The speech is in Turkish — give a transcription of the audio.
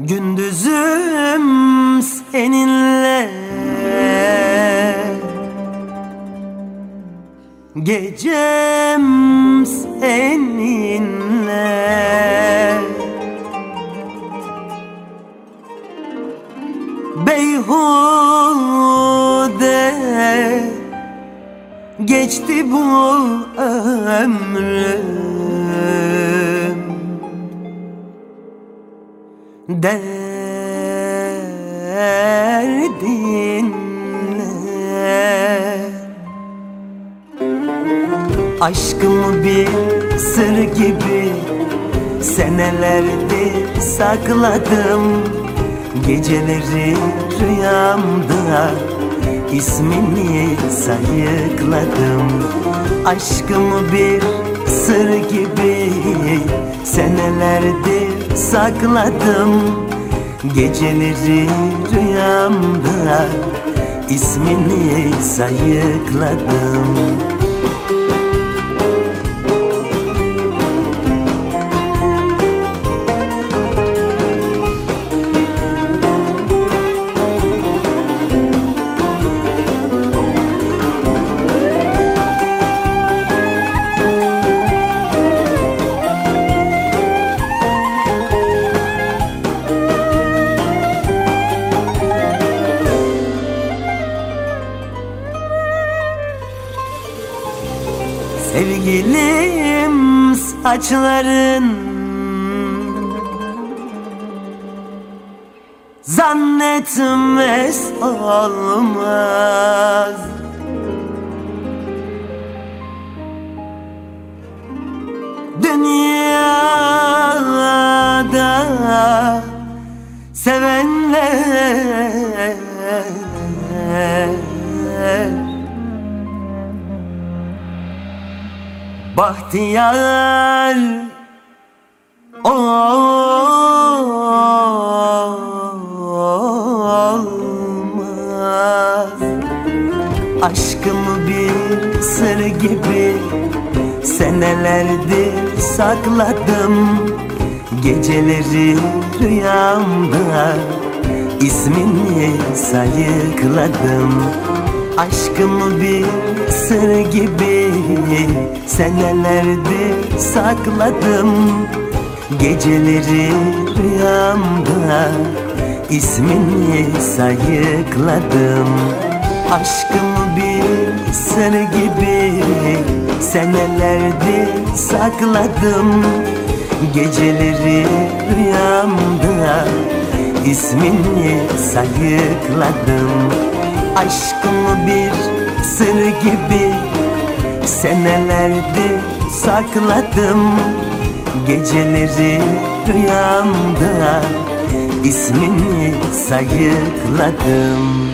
Gündüzüm seninle. Gecem seninle. Beyhude Geçti bu ömrüm derdinle Aşkımı bir sır gibi senelerdir sakladım Geceleri rüyamda ismini sayıkladım Aşkımı bir sır gibi senelerdir sakladım. Geceleri rüyamda ismini sayıkladım Sevgilim saçların Zannetmez olmaz Bahtiyar. Olmaz. Aşkımı bir sır gibi senelerdir sakladım. Geceleri rüyamda ismini sayıkladım Aşkımı bir sır gibi senelerdir sakladım Geceleri rüyamda ismini sayıkladım. Aşkımı bir sır gibi senelerdir sakladım Geceleri rüyamda ismini sayıkladım. Aşkımı bir sır gibi senelerdir sakladım. Geceleri rüyamda ismini sayıkladım